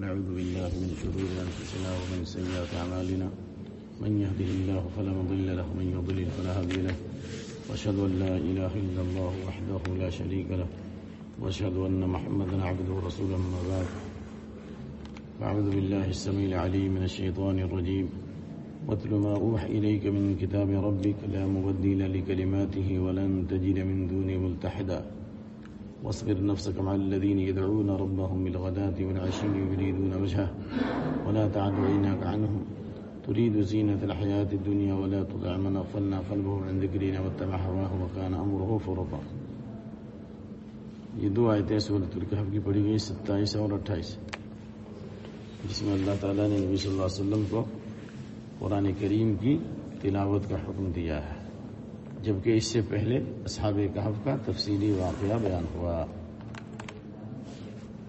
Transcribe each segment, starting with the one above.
ونعوذ بالله من شرور أنفسنا ومن سيئات أعمالنا. من يهده الله فلا مضل له ومن يضلل فلا هادي له. وأشهد أن لا إله إلا الله وحده لا شريك له. وأشهد أن محمدا عبده ورسوله أما بعد. فأعوذ بالله السميع العليم من الشيطان الرجيم. واتل ما أوحي إليك من كتاب ربك لا مبدل لكلماته ولن تجد من دونه ملتحدا. واصبر نفسك مع الذين يدعون ربهم بالغداة والعشي يريدون وجهه ولا تعد عيناك عنهم تريد زينة الحياة الدنيا ولا تطع من أغفلنا قلبه عن ذكرنا واتبع هواه وكان أمره فرطا. یہ دو آیتیں سورت الکحف کی پڑھی گئی ستائیس اور اٹھائیس، جس میں اللہ تعالیٰ نے نبی صلی اللہ علیہ وسلم کو قرآن کریم کی تلاوت کا حکم دیا ہے۔ جبکہ اس سے پہلے اصحاب کہف کا تفصیلی واقعہ بیان ہوا۔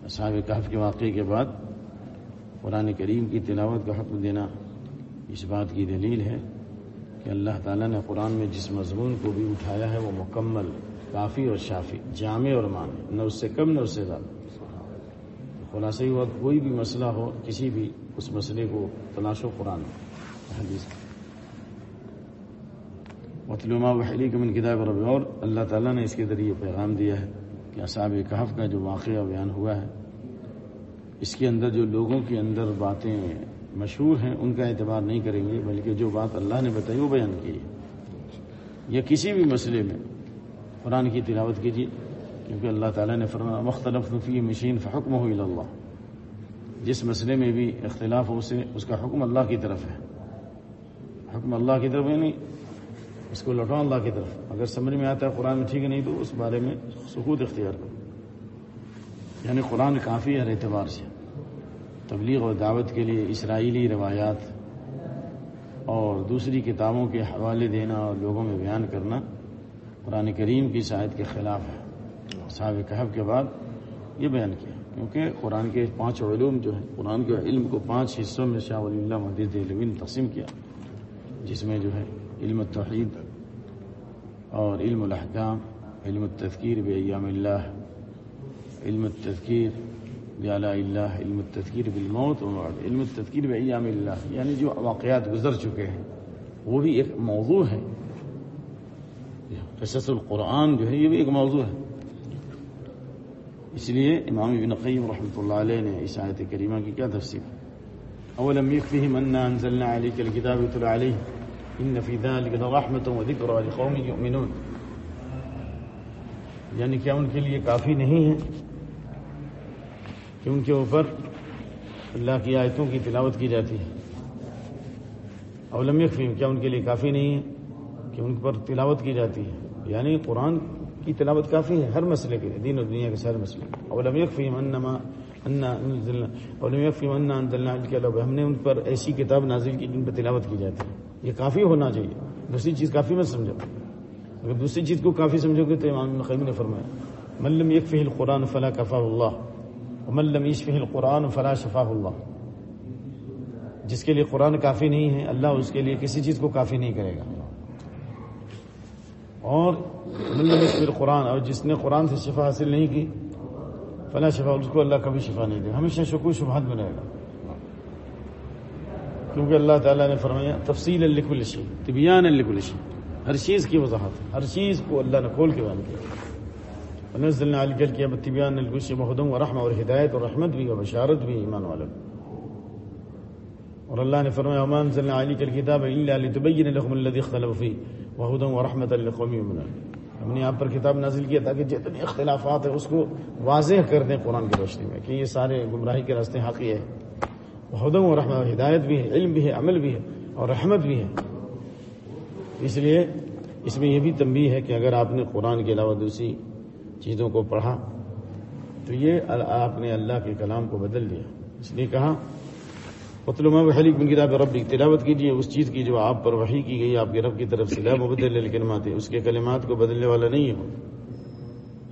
اصحاب کہف کے واقعے کے بعد قرآن کریم کی تلاوت کا حکم دینا اس بات کی دلیل ہے کہ اللہ تعالیٰ نے قرآن میں جس مضمون کو بھی اٹھایا ہے وہ مکمل، کافی اور شافی، جامع اور معنی نہ اس سے کم نہ اس سے زیادہ۔ خلاصہ ہوا، کوئی بھی مسئلہ ہو، کسی بھی اس مسئلے کو تلاش و قرآن۔ حدیث مطلومہ وحلی کے من کتاب رب اور اللہ تعالیٰ نے اس کے ذریعے پیغام دیا ہے کہ اصحاب کہف کا جو واقعہ بیان ہوا ہے، اس کے اندر جو لوگوں کے اندر باتیں مشہور ہیں، ان کا اعتبار نہیں کریں گے، بلکہ جو بات اللہ نے بتائی وہ بیان کی یا کسی بھی مسئلے میں قرآن کی تلاوت کیجیے، کیونکہ اللہ تعالیٰ نے فرمایا مختلف نفی مشین فحکم ہو اللہ جس مسئلے میں بھی اختلاف ہو اسے اس کا حکم اللہ کی طرف ہے۔ حکم اللہ کی طرف ہے نہیں اس کو لوٹاؤ اللہ کی طرف۔ اگر سمجھ میں آتا ہے قرآن میں ٹھیک ہے، نہیں تو اس بارے میں سکوت اختیار کرو۔ یعنی قرآن کافی ہر اعتبار سے۔ تبلیغ اور دعوت کے لیے اسرائیلی روایات اور دوسری کتابوں کے حوالے دینا اور لوگوں میں بیان کرنا قرآن کریم کی شاید کے خلاف ہے۔ صاحب کہب کے بعد یہ بیان کیا، کیونکہ قرآن کے پانچ علوم جو ہیں، قرآن کے علم کو پانچ حصوں میں شاہ ولی اللہ مدید علم تقسیم کیا، جس میں جو ہے علم التوحید اور علم الاحکام، علم التذکیر بایام اللہ، علم التذکیر بیالا اللہ، علم التذکیر بالموت اور علم التذکیر بایام اللہ یعنی جو واقعات گزر چکے ہیں، وہ بھی ایک موضوع ہے۔ قصص القرآن جو ہے، یہ بھی ایک موضوع ہے۔ اس لیے امام ابن قیم رحمۃ اللہ علیہ نے اس آیت کریمہ کی کیا تفصیل اولم يكفهم أنا أنزلنا عليك الكتاب يتلى عليه إن في ذلك لرحمة وذكرى لقوم يؤمنون. یعنی کیا ان کے لیے کافی نہیں ہے کہ ان کے اوپر اللہ کی آیتوں کی تلاوت کی جاتی ہے۔ اولم یکفیم کیا ان کے لیے کافی نہیں ہے؟ کہ ان پر تلاوت کی جاتی ہے۔ یعنی قرآن کی تلاوت کافی ہے ہر مسئلے کے لیے، دین اور دنیا کے سارے مسئلے۔ اولم یکفیم انما اولم یکفیم انا انزلنا کے ہم نے ان پر ایسی کتاب نازل کی جن پر تلاوت کی جاتی ہے۔ یہ کافی ہونا چاہیے۔ دوسری چیز کافی مت سمجھو۔ اگر دوسری چیز کو کافی سمجھو گے تو امام خیم نے فرمایا ملم یکفی القرآن فلا کفا اللہ ملم یشفی القرآن فلا شفا اللہ. جس کے لیے قرآن کافی نہیں ہے، اللہ اس کے لیے کسی چیز کو کافی نہیں کرے گا۔ اور ملم قرآن اور جس نے قرآن سے شفا حاصل نہیں کی، فلا شفا اس کو اللہ کبھی شفا نہیں دے ہمیشہ شکو شبہات میں رہے گا۔ کیونکہ اللہ تعالیٰ نے فرمایا تفصیل الکل الشی طبیان الکل الشی ہر چیز کی وضاحت، ہر چیز کو اللہ نے کھول کے بیان کیا۔ نزل علی کیا طبیان الکلشی محدم و رحمہ اور ہدایت اور رحمت بھی، اور بشارت بھی، ایمان والا اور اللہ نے فرمایا امان صلی علی کل کتاب اللہ علی طبین الحم اللہ خلفی وحدم و رحمت القومی ہم نے آپ پر کتاب نازل کیا تاکہ جتنے اختلافات ہیں، اس کو واضح کر دیں قرآن کی روشنی میں، کہ یہ سارے گمراہی کے راستے حقی ہے ہدم و رحمت ہدایت بھی ہے، علم بھی ہے، عمل بھی ہے اور رحمت بھی ہے۔ اس لیے اس میں یہ بھی تنبیہ ہے کہ اگر آپ نے قرآن کے علاوہ دوسری چیزوں کو پڑھا، تو یہ آپ نے اللہ کے کلام کو بدل دیا اس لیے کہا مطلب حلیق بن کتاب رب تلاوت کیجیے اس چیز کی جو آپ پر وحی کی گئی، آپ کے رب کی طرف سے۔ لا مبدل الکلمات اس کے کلمات کو بدلنے والا نہیں ہو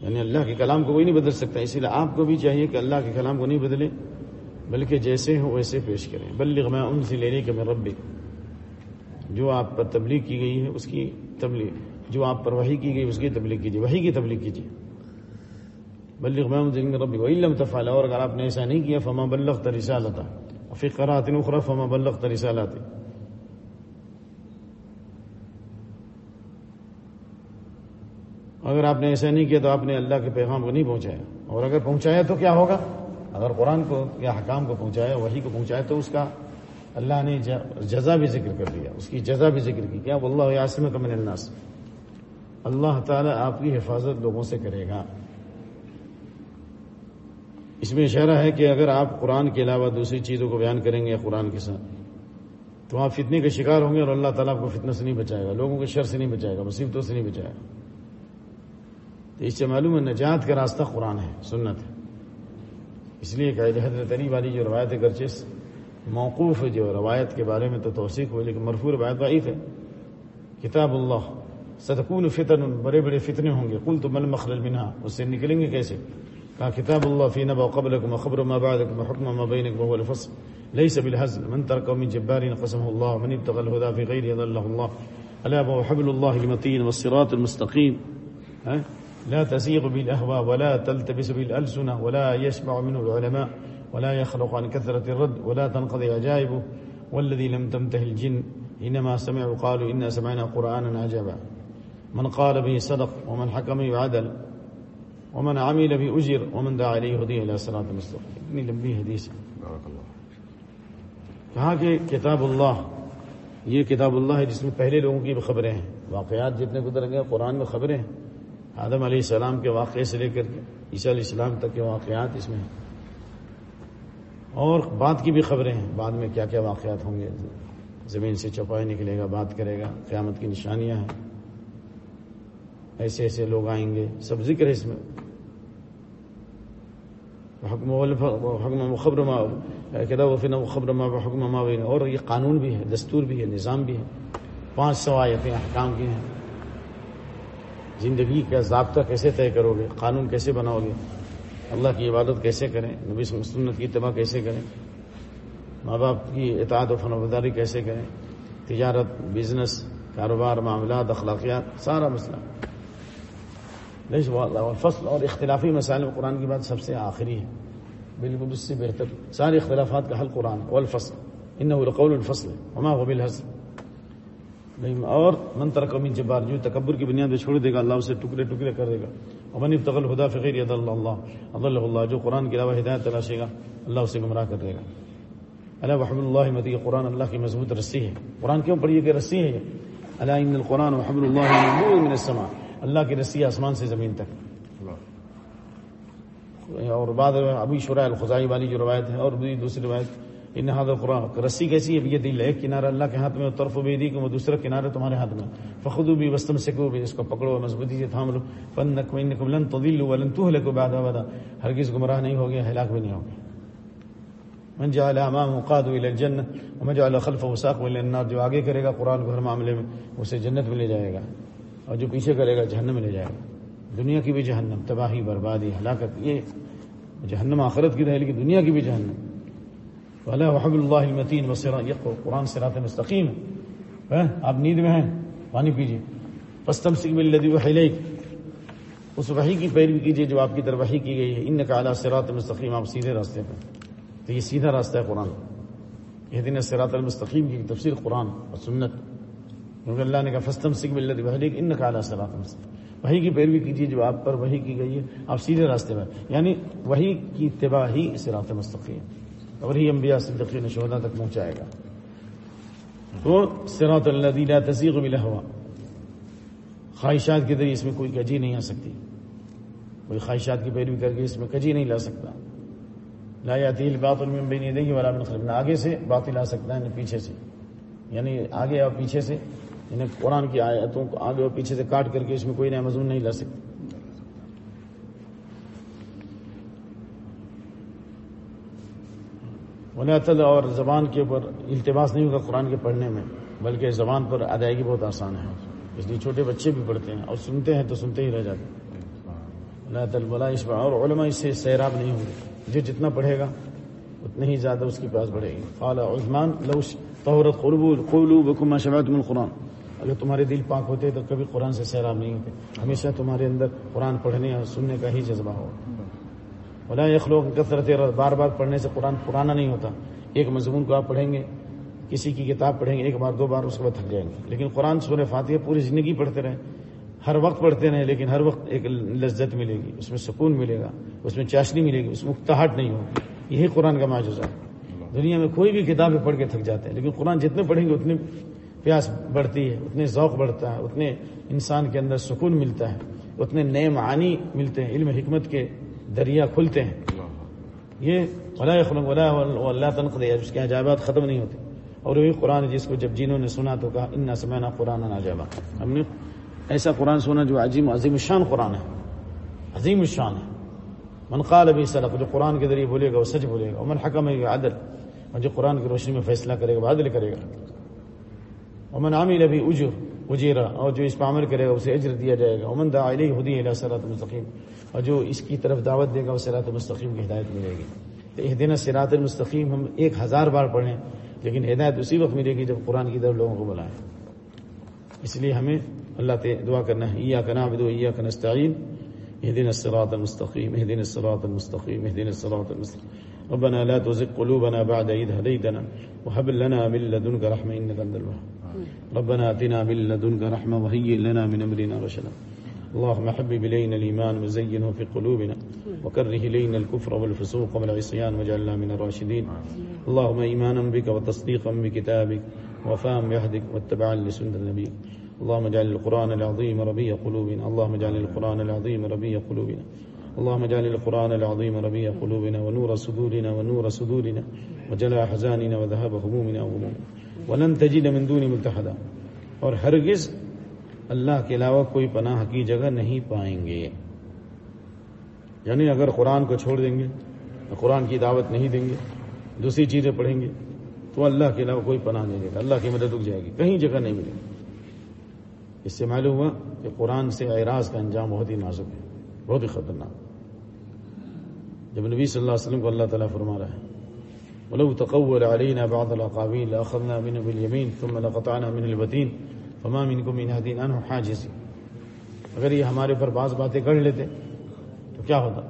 یعنی اللہ کے کلام کو کوئی نہیں بدل سکتا، اسی لیے آپ کو بھی چاہیے کہ اللہ کے کلام کو نہیں بدلے۔ بلکہ جیسے ہو ویسے پیش کریں۔ بلغ میں ان سے لینے کے میں جو آپ پر تبلیغ کی گئی ہے، اس کی تبلیغ۔ جو آپ پر وحی کی گئی اس کی تبلیغ کیجیے۔ وہی کی تبلیغ کیجیے۔ بلغ میں ربی علم تفعل، اور اگر آپ نے ایسا نہیں کیا، فما بلغ رسالتا فی قرات اخرى فما بلغ رسالات اگر آپ نے ایسا نہیں کیا، تو آپ نے اللہ کے پیغام کو نہیں پہنچایا۔ اور اگر پہنچایا تو کیا ہوگا؟ اگر قرآن کو یا حکام کو پہنچایا وہی کو پہنچایا، تو اس کا اللہ نے جزا بھی ذکر کر دیا۔ اس کی جزا بھی ذکر کی۔ کیا اللہ یاسم کا من الناس۔ اللہ تعالیٰ آپ کی حفاظت لوگوں سے کرے گا۔ اس میں اشارہ ہے کہ اگر آپ قرآن کے علاوہ دوسری چیزوں کو بیان کریں گے قرآن کے ساتھ، تو آپ فتنے کے شکار ہوں گے اور اللہ تعالیٰ آپ کو فتنہ سے نہیں بچائے گا، لوگوں کے شر سے نہیں بچائے گا، مصیبتوں سے نہیں بچائے گا۔ تو اس سے معلوم ہے نجات کا راستہ قرآن ہے، سنت ہے۔ اس لیے کہ حضرت علی والی جو روایت گرچس موقوف جو روایت کے بارے میں تو توثیق ہوئی، لیکن مرفور روایت ضعیف ہے۔ کتاب اللہ، ستکون فتن بڑے بڑے فتنے ہوں گے۔ کل تو مل مخرج بنا اس سے نکلیں گے کیسے؟ کہا، کتاب اللہ فی نبا قبلکم خبر ما بعدکم حکم ما بینکم وهو الفصل ليس بالهزل من ترك من جبار قسمه الله من ابتغى الهدى في غير يضله الله الا هو حبل الله المتين والصراط المستقيم لا تسيغ بالاهواء ولا تلتبس بالالسنه ولا يشبع منه العلماء ولا يخلق عن كثرة الرد ولا تنقضي عجائبه والذي لم تمته الجن. إنما سمعوا قالوا إنا سمعنا قرآنا عجبا. من قال به صدق ومن حكم به عدل ومن عمل به أجر ومن دعا إليه هدي إلى صراط المستقيم اتنی لمبی حدیث ہے کہا کہ کتاب اللہ یہ کتاب اللہ ہے جس میں پہلے لوگوں کی بھی خبریں ہیں واقعات جتنے گزر گئے قرآن میں خبریں ہیں آدم علیہ السلام کے واقعے سے لے کر کے عیسیٰ علیہ السلام تک کے واقعات اس میں ہیں۔ اور بات کی بھی خبریں ہیں۔ بعد میں کیا کیا واقعات ہوں گے؟ زمین سے چوپائے نکلے گا، بات کرے گا، قیامت کی نشانیاں ہیں۔ ایسے ایسے لوگ آئیں گے۔ سب ذکر ہے اس میں۔ حکم خبر خبر حکم اور یہ قانون بھی ہے، دستور بھی ہے، نظام بھی ہے۔ پانچ سو آیتیں حکام کی ہیں۔ زندگی کا ضابطہ کیسے طے کرو گے؟ قانون کیسے بناؤ گے؟ اللہ کی عبادت کیسے کریں؟ نبی سنت کی اتباع کیسے کریں؟ ماں باپ کی اطاعت و فنوبرداری کیسے کریں؟ تجارت بزنس کاروبار، معاملات، اخلاقیات، سارا مسئلہ۔ فصل اور اختلافی مسائل میں قرآن کی بات سب سے آخری ہے۔ بالکل اس سے بہتر۔ سارے اختلافات کا حل قرآن والفصل۔ ان القول الفصل، وما هو بالحصل اور من ترکمین جبار، جو تکبر کی بنیاد پہ چھوڑ دے گا، اللہ اسے ٹکڑے ٹکڑے کر دے گا۔ امن تغل خدا فقیر اد اللہ اللہ اللہ، جو قرآن کے علاوہ ہدایت تلاشے گا، اللہ اسے گمراہ کر دے گا۔ اللہ وحب اللہ مدی، قرآن اللہ کی مضبوط رسی ہے۔ قرآن کیوں پڑھیے کہ رسی ہے؟ اللہ ان القرآن وحب اللہ من السماء۔ اللہ کی رسی آسمان سے زمین تک۔ اور بعد ابھی شرح الخزائی والی جو روایت ہے، اور بھی دوسری روایت ان ہاتھ قرآن رسی کیسی ہے، یہ دل ایک کنارہ اللہ کے ہاتھ میں طرف بھی دی کہ وہ دوسرا کنارہ تمہارے ہاتھ میں۔ فخو بھی وسطم سکو بھی اس کو پکڑو مضبوطی سے تھام لو پن لن تو دل ولن تو لے کو بادا بادا ہر کس گمراہ نہیں ہو گیا ہلاک بھی نہیں ہو گیا من جعل امام مقاد الى الجنہ ومن جعل خلف وساق الى النار، جو آگے کرے گا قرآن کو ہر معاملے میں، اسے جنت میں لے جائے گا، اور جو پیچھے کرے گا جہنم میں لے جائے گا۔ دنیا کی بھی جہنم، تباہی، بربادی، ہلاکت، یہ جہنم آخرت کی رہے لیکن دنیا کی بھی جہنم۔ ولا وحب اللہ المتین وسرا یہ قرآن سرات مستقیم ہے آپ نیند میں ہیں؟ پانی پیجیے پستم سکھ الدی وحلیک اس وحی کی پیروی کیجیے جو آپ کی طرف وحی کی گئی ہے. ان کا اعلیٰ سرات مستقیم. آپ سیدھے راستے پہ تو یہ سیدھا راستہ ہے قرآن. یہ دن سرات المستقیم کی تفسیر قرآن اور سنت. کیونکہ اللہ نے کہا فستم سکھ الدی وحلیک ان کا اعلیٰ سرات مستقیم. وہی کی پیروی کیجیے جو آپ پر وہی کی گئی ہے. آپ سیدھے راستے پر یعنی وہی کی اتباع ہی سرات مستقیم. اور ہی انبیاء صدقین شہدا تک پہنچائے گا۔ تو سراط اللہ دیلا تصیق ہوا خواہشات کے ذریعے اس میں کوئی کجی نہیں آ سکتی۔ کوئی خواہشات کی پیروی کر کے اس میں کجی نہیں لا سکتا۔ لا یاتیل بات میں بے نہیں دے گی والا نہ آگے سے باطل آ سکتا ہے، نہ پیچھے سے۔ یعنی آگے اور پیچھے سے۔ یعنی قرآن کی آیتوں کو آگے اور پیچھے سے کاٹ کر کے اس میں کوئی نیا مضمون نہیں لا سکتا۔ منعطل اور زبان کے اوپر التباس نہیں ہوگا قرآن کے پڑھنے میں، بلکہ زبان پر ادائیگی بہت آسان ہے۔ اس لیے چھوٹے بچے بھی پڑھتے ہیں اور سنتے ہیں تو سنتے ہی رہ جاتے ہیں۔ بلا اس اور علماء اس سے سیراب نہیں ہوں گے۔ جو جتنا پڑھے گا اتنے ہی زیادہ اس کے پاس بڑھے گی۔ فعال عثمان لوش طورت قربو قولو بکما شبعت من قرآن اگر تمہارے دل پاک ہوتے تو کبھی قرآن سے سیراب نہیں ہوتے۔ ہمیشہ تمہارے اندر قرآن پڑھنے اور سننے کا ہی جذبہ ہو بلا یخلوق کثرت بار بار پڑھنے سے قرآن پرانا نہیں ہوتا۔ ایک مضمون کو آپ پڑھیں گے، کسی کی کتاب پڑھیں گے، ایک بار، دو بار اس کے بعد تھک جائیں گے۔ لیکن قرآن سورہ فاتحہ پوری زندگی پڑھتے رہیں۔ ہر وقت پڑھتے رہیں، لیکن ہر وقت ایک لذت ملے گی۔ اس میں سکون ملے گا، اس میں چاشنی ملے گی، اس میں اکتاہٹ نہیں ہوگی۔ یہی قرآن کا معجزہ ہے۔ دنیا میں کوئی بھی کتابیں پڑھ کے تھک جاتے ہیں، لیکن قرآن جتنے پڑھیں گے، اتنی پیاس بڑھتی ہے، اتنے ذوق بڑھتا ہے، اتنے انسان کے اندر سکون ملتا ہے، اتنے نئے معانی ملتے ہیں، علم حکمت کے دریا کھلتے ہیں۔ یہ اللہ تنقد ہے اس کے عجابات ختم نہیں ہوتے اور وہی قرآن جس کو جب جنہوں نے سنا تو کہا ان سمینا قرآن ناجابہ ہم نے ایسا قرآن سنا جو عظیم عظیم الشان قرآن ہے۔ عظیم الشان ہے۔ من قال ابھی صلاح جو قرآن کے ذریعے بولے گا، وہ سچ بولے گا۔ من حکم ہے عدل، اور جو قرآن کی روشنی میں فیصلہ کرے گا، وہ عدل کرے گا۔ امن عامر ابھی اجر، اجیرا، اور جو اس پہ عمل کرے گا، اسے اجر دیا جائے گا۔ امن دا علی ہدی علیہ صلاحت مستقیم۔ اور جو اس کی طرف دعوت دے گا وہ سرات مستقیم کی ہدایت ملے گی۔ تو یہ دن سرات المستقیم ہم ایک ہزار بار پڑھیں، لیکن ہدایت اسی وقت ملے گی جب قرآن کی طرف لوگوں کو بلائیں۔ اس لیے ہمیں اللہ تے دعا کرنا ہے ایا کنا بدو ایا کن استعین اهدنا الصراط المستقيم اهدنا الصراط المستقيم اهدنا الصراط المستقيم ربنا لا تزغ قلوبنا بعد إذ هديتنا وهب لنا من لدنك رحمة إنك أنت الوهاب۔ ربنا آتنا من لدنك رحمة وهيئ لنا من أمرنا رشدا۔ اللهم حبب إلينا الإيمان وزينه في قلوبنا وكره إلينا الكفر والفسوق والعصيان واجعلنا من الراشدين. اللهم إيمانا بك وتصديقا بكتابك وفاهم بيهدك واتباعا لسنة نبيك اللهم اجعل القرآن العظيم ربيع قلوبنا. اللهم اجعل القرآن العظيم ربيع قلوبنا. اللهم اجعل القرآن العظيم ربيع قلوبنا ونور صدورنا ونور صدورنا وجلاء حزاننا وذهاب همومنا وغمومنا. ولن تجد من دون ملتحدا. اور ہرگز اللہ کے علاوہ کوئی پناہ کی جگہ نہیں پائیں گے۔ یعنی اگر قرآن کو چھوڑ دیں گے قرآن کی دعوت نہیں دیں گے، دوسری چیزیں پڑھیں گے، تو اللہ کے علاوہ کوئی پناہ نہیں دے گا، اللہ کی مدد رک جائے گی، کہیں جگہ نہیں ملے گی۔ اس سے معلوم ہوا کہ قرآن سے اعراض کا انجام بہت ہی نازک ہے، بہت ہی خطرناک۔ جب نبی صلی اللہ علیہ وسلم کو اللہ تعالیٰ فرما رہا ہے، ولو تقول علينا بعض الاقاويل لاخذنا منه باليمين ثم لقطعنا من الوتين فما منكم من هاد عنه حاجز اگر یہ ہمارے پر بعض باتیں کر لیتے، تو کیا ہوتا؟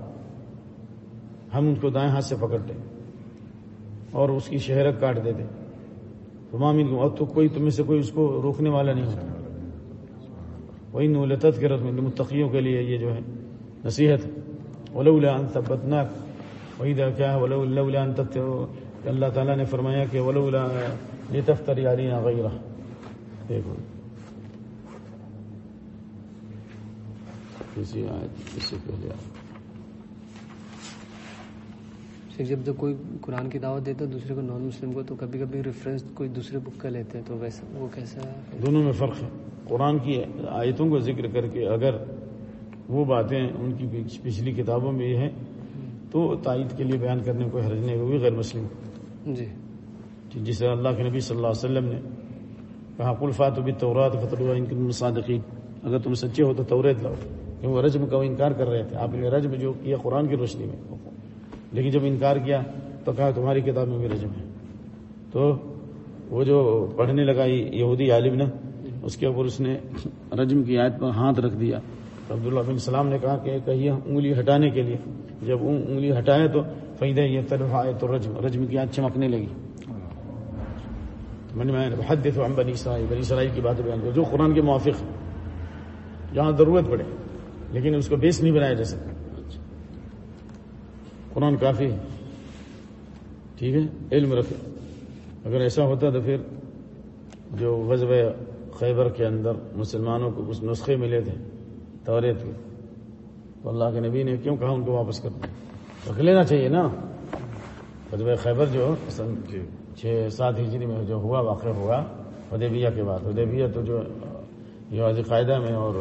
ہم ان کو دائیں ہاتھ سے پکڑتے اور اس کی شہرت کاٹ دیتے۔ فما منكم اور تو کوئی تم میں سے کوئی اس کو روکنے والا نہیں ہوتا وہی نولتت کے رسم متقیوں کے لیے یہ جو ہے نصیحت۔ ولولا ان ثبتناک وہی دا کیا ہے ولولا ان اللہ تعالیٰ نے فرمایا کہ ولولا لتفتری علینا غیرہ دیکھو۔ کسی آیت اس سے پہلے آیت جب جب کوئی قرآن کی دعوت دیتا ہے دوسرے کو نان مسلم کو تو کبھی کبھی ریفرنس کوئی دوسرے بک کا لیتے ہیں تو ویسا وہ کیسا ہے؟ دونوں میں فرق ہے۔ قرآن کی آیتوں کو ذکر کر کے اگر وہ باتیں ان کی پچھلی کتابوں میں ہیں تو تائید کے لیے بیان کرنے کو حرج نہیں وہ بھی غیر مسلم۔ جی۔ جسے اللہ کے نبی صلی اللہ علیہ وسلم نے کہا قلفات بھی تورات فتح ان کے صادقین اگر تم سچے ہو تو توریت لاؤ۔ کیونکہ وہ رجم کا وہ انکار کر رہے تھے۔ آپ نے رجم جو کیا قرآن کی روشنی میں۔ لیکن جب انکار کیا تو کہا تمہاری کتاب میں بھی رجم ہے۔ تو وہ جو پڑھنے لگا یہودی عالم نے اس کے اوپر اس نے رجم کی آیت پر ہاتھ رکھ دیا۔ تو عبداللہ بن السلام نے کہا کہ کہیے انگلی ہٹانے کے لیے۔ جب انگلی ہٹائے تو فیدہ یہ طرف آئے تو رجم رجم کی آیت چمکنے لگی۔ میں نے حدث بنی اسرائیل بنی اسرائیل کی باتیں بیان جو قرآن کے موافق جہاں ضرورت پڑے۔ لیکن اس کو بیس نہیں بنایا جا سکتا۔ قرآن کافی ہے۔ ٹھیک ہے؟ علم رکھے اگر ایسا ہوتا تو پھر جو غزب خیبر کے اندر مسلمانوں کو کچھ نسخے ملے تھے توریت کے۔ تو اللہ کے نبی نے کیوں کہا ان کو واپس کرنا؟ رکھ لینا چاہیے نا۔ غزب خیبر جو جی، چھ سات ہجری میں جو ہوا، واقع ہوا ادیبیہ کے بعد۔ ادیبیہ تو جو یہ قاعدہ میں اور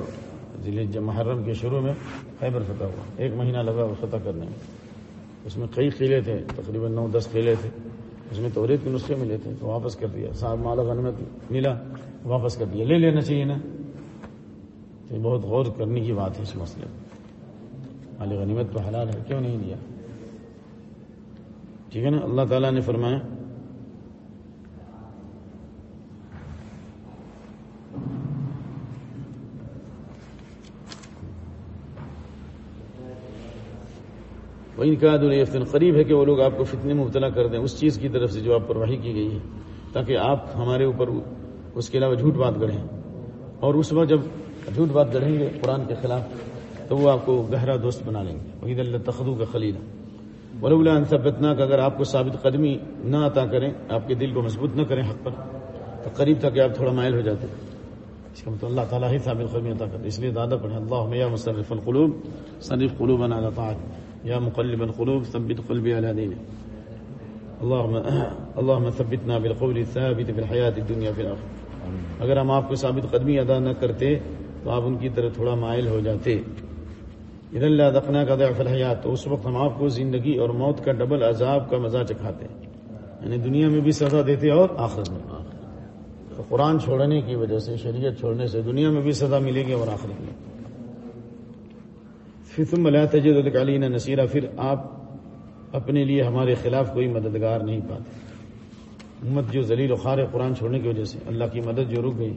ضلع محرم کے شروع میں خیبر فتح ہوا۔ ایک مہینہ لگا وہ فتح کرنے میں۔ اس میں کئی قلعے تھے، تقریباً نو دس قلعے تھے۔ اس میں توریت کے نسخے ملے تھے، تو واپس کر دیا۔ صاحب مالا غنمت ملا، واپس کر دیا۔ لے لینا چاہیے نا۔ تو یہ بہت غور کرنے کی بات ہے اس مسئلے میں۔ مال غنیمت تو حلال ہے، کیوں نہیں لیا ٹھیک ہے نا؟ اللہ تعالیٰ نے فرمایا وہ ان کا دن قریب ہے کہ وہ لوگ آپ کو فتنے میں مبتلا کر دیں، اس چیز کی طرف سے جو آپ پر وحی کی گئی ہے، تاکہ آپ ہمارے اوپر اس کے علاوہ جھوٹ بات گڑھیں۔ اور اس وقت جب جھوٹ بات گڑھیں گے قرآن کے خلاف، تو وہ آپ کو گہرا دوست بنا لیں گے۔ وحید اللہ تخدو کا خلیل ولولا ان ثبتنا اگر آپ کو ثابت قدمی نہ عطا کریں، آپ کے دل کو مضبوط نہ کریں حق پر، تو قریب تک آپ تھوڑا مائل ہو جاتے۔ اس کا مطلب اللہ تعالیٰ ہی ثابت قدمی عطا کرتے۔ اس لیے دادا پڑھیں اللہ یا مصرف القلوب، صرف قلوب على طاعت یا مقلب القلوب ثبت قلبي على دينك. اللهم اللهم ثبتنا بالقول الثابت في الحياة الدنيا في الآخرة. اگر ہم آپ کو ثابت قدمی ادا نہ کرتے تو آپ ان کی طرف تھوڑا مائل ہو جاتے. ادھر اللہ دقنا کا ضعف الحیات تو اس وقت ہم آپ کو زندگی اور موت کا ڈبل عذاب کا مزہ چکھاتے یعنی دنیا میں بھی سزا دیتے اور آخرت میں. تو قرآن چھوڑنے کی وجہ سے شریعت چھوڑنے سے دنیا میں بھی سزا ملے گی اور آخرت میں. پھر تم ملا تجد علین نصیرہ پھر آپ اپنے لیے ہمارے خلاف کوئی مددگار نہیں پاتے۔ امت جو ذلیل و خار قرآن چھوڑنے کی وجہ سے اللہ کی مدد جو رک گئی،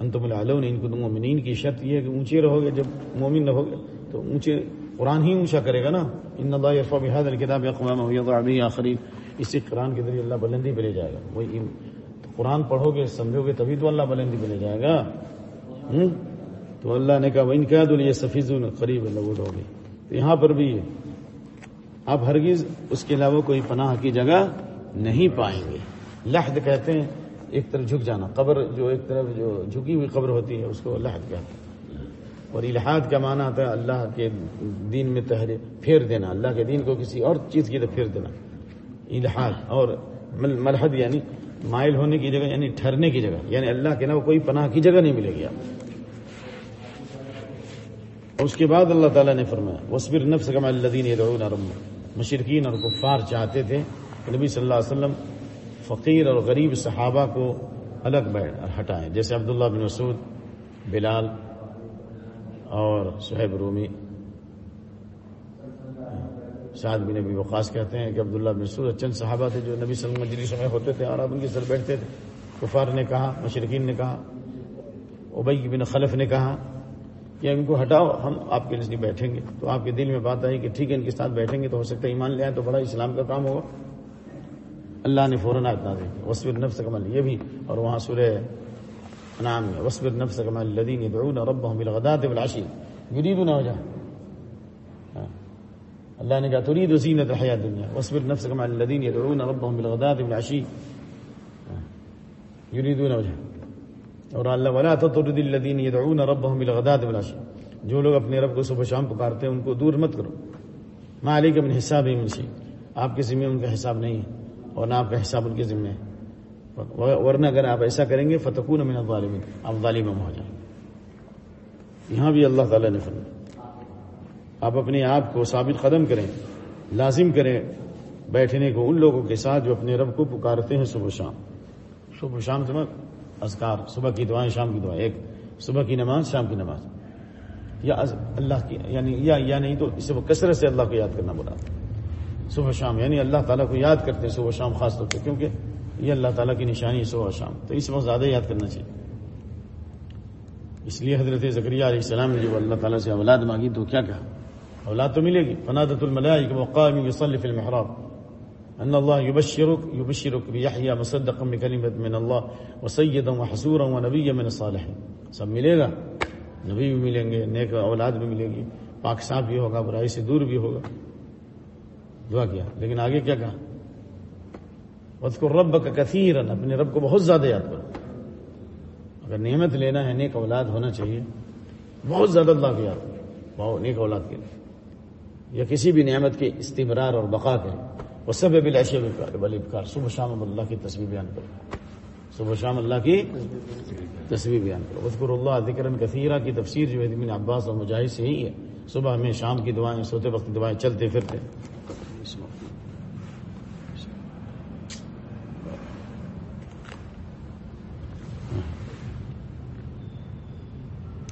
انتم العلو نے ان کو مومنین کی شرط یہ ہے کہ اونچے رہو گے، جب مومن رہو گے تو اونچے، قرآن ہی اونچا کرے گا نا۔ ان اللہ یرفع بهذا الكتاب اقوام ويضع اسی قرآن کے ذریعے اللہ بلندی پہ لے جائے گا۔ وہی قرآن پڑھو گے، سمجھو گے، تبھی تو اللہ بلندی پہ لے جائے گا۔ ہم؟ تو اللہ نے کہا وہ ان کا دل سفیز قریب لوٹ ہو گئی تو یہاں پر بھی آپ ہرگز اس کے علاوہ کوئی پناہ کی جگہ نہیں پائیں گے۔ لحد کہتے ہیں، ایک طرف جھک جانا، قبر جو ایک طرف جو جھکی ہوئی قبر ہوتی ہے، اس کو لحد کہتے ہیں۔ اور الحاد کا معنی آتا ہے اللہ کے دین میں تحریر، پھیر دینا، اللہ کے دین کو کسی اور چیز کی طرف پھیر دینا۔ الحاد اور ملحد یعنی مائل ہونے کی جگہ یعنی ٹھہرنے کی جگہ یعنی اللہ کے علاوہ کوئی پناہ کی جگہ نہیں ملے گی آپ۔ اور اس کے بعد اللہ تعالیٰ نے فرمایا وصبر نفس کما الدین یدعون رب مشرقین اور کفار چاہتے تھے کہ نبی صلی اللہ علیہ وسلم فقیر اور غریب صحابہ کو الگ بیٹھ اور ہٹائیں، جیسے عبداللہ بن مسعود، بلال اور صہیب رومی۔ سعد بن نبی وقاص کہتے ہیں کہ عبداللہ بن مسعود چند صحابہ تھے جو نبی صلی اللہ علیہ وسلم میں ہوتے تھے اور آپ ان کے سر بیٹھتے تھے۔ کفار نے کہا مشرقین نے کہا ابئی بن خلف نے کہا کہ ان کو ہٹاؤ، ہم آپ کے لیے بیٹھیں گے۔ تو آپ کے دل میں بات آئی کہ ٹھیک ہے، ان کے ساتھ بیٹھیں گے تو ہو سکتا ہے ایمان لے آئیں تو بڑا اسلام کا کام ہوگا۔ اللہ نے فوراً اتنا دے وسبر نفس کمل یہ بھی، اور وہاں سورہ انعام میں وسبر نفس کمل الذین يدعون ربهم بالغداة والعشی یریدون وجہ ہاں۔ اللہ نے کہا، تريد زینت الحیات الدنیا وسبر نفس کمل الذین يدعون ربهم بالغداة والعشی ہاں۔ یریدون وجہ اور اللہ، ولا تطرد الذین يدعون ربهم بالغداة والعشی جو لوگ اپنے رب کو صبح شام پکارتے ہیں، ان کو دور مت کرو۔ ما علیک من حساب من شیء آپ کے ذمہ ان کا حساب نہیں ہے اور نہ آپ کا حساب ان کے ذمہ ہے۔ ورنہ اگر آپ ایسا کریں گے فتقون من الظالمین آپ ظالم ہو جائیں۔ یہاں بھی اللہ تعالیٰ نے فرمایا۔ آپ اپنے آپ کو ثابت قدم کریں، لازم کریں بیٹھنے کو ان لوگوں کے ساتھ جو اپنے رب کو پکارتے ہیں صبح شام۔ صبح شام سے اذکار، صبح کی دعائیں، شام کی دعائیں، ایک صبح کی نماز، شام کی نماز۔ یا اللہ کی یعنی یا یا نہیں تو اسے وہ کثرت سے اللہ کو یاد کرنا بڑا صبح شام یعنی اللہ تعالیٰ کو یاد کرتے ہیں صبح شام، خاص طور پہ، کیونکہ یہ اللہ تعالیٰ کی نشانی ہے صبح شام۔ تو اس وقت زیادہ یاد کرنا چاہیے۔ اس لیے حضرت ذکریہ علیہ السلام نے جب اللہ تعالیٰ سے اولاد مانگی تو کیا کہا؟ اولاد تو ملے گی۔ فنادت الملائک وقام یصلی فی المحراب۔ ان اللہ یبشرک یبشرک بیحیی مصدقا بکلمت من اللہ وسیدا وحسورا ونبیا من الصالحین سب ملے گا؟ نبی بھی ملیں گے، نیک اولاد بھی ملے گی، پاک صاف بھی ہوگا، برائی سے دور بھی ہوگا۔ دعا کیا، لیکن آگے کیا کہا؟ وذکر رب کا کثیرن اپنے رب کو بہت زیادہ یاد کرو۔ اگر نعمت لینا ہے، نیک اولاد ہونا چاہیے، بہت زیادہ اللہ کو یاد کرو نیک اولاد کے لیے۔ یا کسی بھی نعمت کے استمرار اور بقا کے وہ سب بلاشے بل ابکار صبح شام اللہ کی تصویر بیان کرو. صبح شام اللہ کی تصویر بیان کرو. وذکر اللہ ذکر کثیرہ کی تفسیر جو ہے ابن عباس اور مجاہد سے ہی ہے. صبح میں شام کی دعائیں، سوتے وقت دعائیں چلتے پھرتے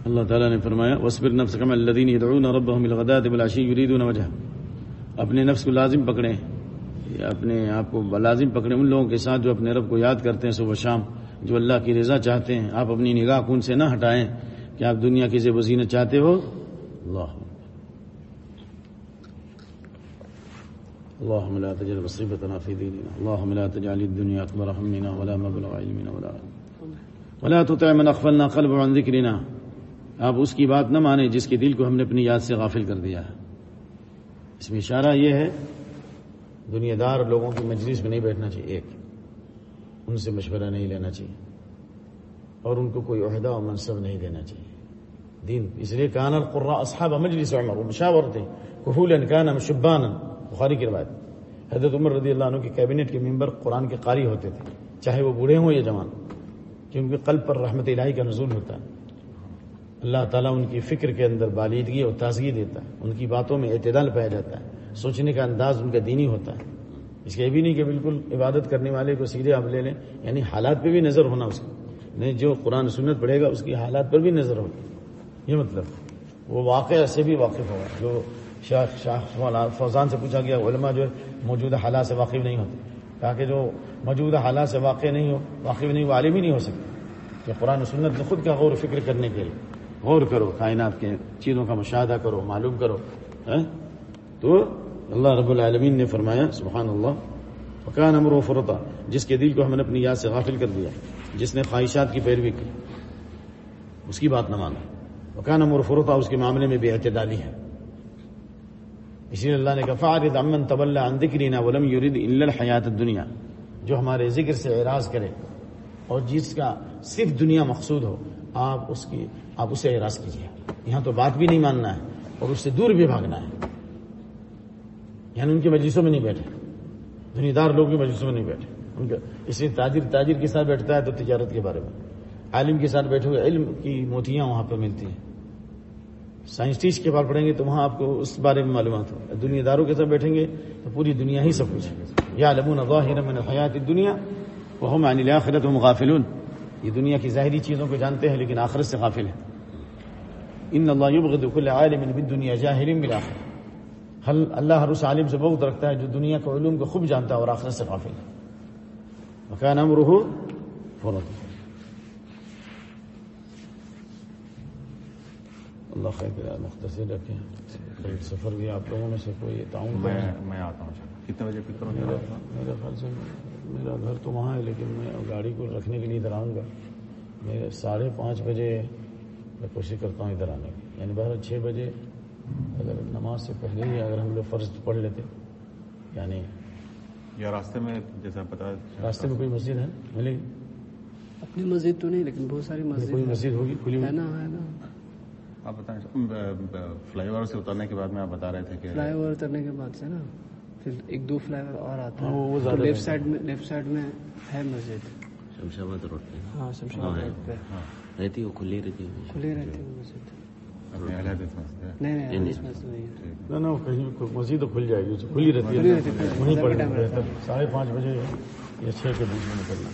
اللہ تعالیٰ نے فرمایا وصبر نفس کم الذین یدعون ربهم بالغداة یریدون وجہ اپنے نفس کو لازم پکڑیں۔ اپنے آپ کو لازم پکڑیں ان لوگوں کے ساتھ جو اپنے رب کو یاد کرتے ہیں صبح شام، جو اللہ کی رضا چاہتے ہیں۔ آپ اپنی نگاہ کو ان سے نہ ہٹائیں کہ آپ دنیا کی زیب و زینت چاہتے ہو۔ اللہ اللهم لا تجعل مصيبتنا في ديننا اللهم لا تجعل الدنيا أكبر همنا ولا مبلغ علمنا ولا ولا تطع من أغفلنا قلب عن ذكرنا آپ اس کی بات نہ مانیں جس کے دل کو ہم نے اپنی یاد سے غافل کر دیا ہے۔ اس میں اشارہ یہ ہے دنیا دار لوگوں کی مجلس میں نہیں بیٹھنا چاہیے، ایک۔ ان سے مشورہ نہیں لینا چاہیے۔ اور ان کو کوئی عہدہ و منصب نہیں دینا چاہیے۔ دین، اس لیے کان القرا اصحاب مجلس عمر، وہ مشاور تھے کہول کان شبان، بخاری کی روایت۔ حضرت عمر رضی اللہ عنہ کے کیبنٹ کے ممبر قرآن کے قاری ہوتے تھے، چاہے وہ بوڑھے ہوں یا جوان، کیونکہ قلب پر رحمت الہی کا نزول ہوتا ہے۔ اللہ تعالیٰ ان کی فکر کے اندر بالیدگی اور تازگی دیتا ہے، ان کی باتوں میں اعتدال پایا جاتا ہے۔ سوچنے کا انداز ان کا دینی ہوتا ہے۔ اس کے یہ بھی نہیں کہ بالکل عبادت کرنے والے کو سیدھے آپ لے لیں یعنی حالات پہ بھی نظر ہونا اس کو نہیں، جو قرآن سنت پڑھے گا، اس کی حالات پر بھی نظر ہوگی یہ مطلب۔ وہ واقعہ سے بھی واقف ہوگا۔ جو شاہ شاہ فوزان سے پوچھا گیا، علماء جو ہے، موجودہ حالات سے واقف نہیں ہوتے۔ تاکہ جو موجودہ حالات سے واقع نہیں ہو، واقف نہیں، وہ عالم ہی نہیں ہو سکتے کہ قرآن و سنت نے خود کا غور و فکر کرنے کے لیے۔ غور کرو، کائنات کے چیزوں کا مشاہدہ کرو، معلوم کرو۔ ہاں؟ تو اللہ رب العالمین نے فرمایا سبحان اللہ فقان امر و فرتا جس کے دل کو ہم نے اپنی یاد سے غافل کر دیا، جس نے خواہشات کی پیروی کی، اس کی بات نہ مانا۔ فقان امر فرتا اس کے معاملے میں بے اعتدالی ہے۔ اسی لیے اللہ نے کہا فارد امن طبل ذکرینا ولم یرید الا الحیات دنیا جو ہمارے ذکر سے اعراض کرے اور جس کا صرف دنیا مقصود ہو، آپ اس کی، آپ اسے اعراض کیجیے۔ یہاں تو بات بھی نہیں ماننا ہے اور اس سے دور بھی بھاگنا ہے۔ یعنی ان کے مجلسوں میں نہیں بیٹھے۔ دنیا دار لوگ بھی مجلسوں میں نہیں بیٹھے۔ ان کے اس لیے تاجر تاجر کے ساتھ بیٹھتا ہے تو تجارت کے بارے میں۔ عالم کے ساتھ بیٹھے ہوئے علم کی موتیاں وہاں پہ ملتی ہیں۔ سائنسٹسٹ کے پاس پڑھیں گے تو وہاں آپ کو اس بارے میں معلومات ہو دنیا داروں کے ساتھ بیٹھیں گے تو پوری دنیا ہی سب کچھ یا من حیات دنیا وہ عن الاخرت ہم غافلون۔ یہ دنیا کی ظاہری چیزوں کو جانتے ہیں لیکن آخرت سے غافل ہیں۔ ان اللہ یبغض كل عالم بالدنيا جاهل بالاخره ہل اللہ ہر اس عالم سے بغض رکھتا ہے جو دنیا کے علوم کو خوب جانتا ہے اور آخرت سے غافل ہے۔ وكان امره فرض۔ اللہ خیر مختصر رکھیں۔ سفر بھی آپ لوگوں میں سے کوئی تعاون میں میں آتا ہوں کتنے بجے پک کروں میرا خیال سے میرا گھر تو وہاں ہے لیکن میں گاڑی کو رکھنے کے لیے ادھر آؤں گا۔ میں ساڑھے پانچ بجے میں کوشش کرتا ہوں ادھر آنے کی۔ یعنی بہر چھ بجے اگر نماز سے پہلے ہی اگر ہم لوگ فرض پڑھ لیتے یعنی یا راستے میں جیسے آپ بتا راستے میں کوئی مسجد ہے؟ ملے گی۔ اپنی مسجد تو نہیں لیکن بہت ساری مسجد کوئی مسجد ہوگی؟ کھلی ہے ہوئی نا ہے نا۔ آپ بتائیں فلائی اوور سے اترنے کے بعد میں آپ بتا رہے تھے کہ فلائی اوور کرنے کے بعد سے نا پھر ایک دو فلائی اوور اور آتا ہاں، وہ- وہ ہے لیفٹ سائڈ میں لیفٹ سائڈ میں ہے مسجد۔ شمشاباد روڈ پہ۔ ہاں شمشاد روڈ پہ۔ رہتی وہ کھلی رہتی ہے۔ کھلی رہتی ہے مسجد۔ ہے۔ نہیں نہ کہیں مسجد تو کھل جائے گی کھلی رہتی کھلی ہے۔ رہتی ہے۔ وہیں بہتر ساڑھے پانچ بجے یا چھ کے بیچ میں نکلنا۔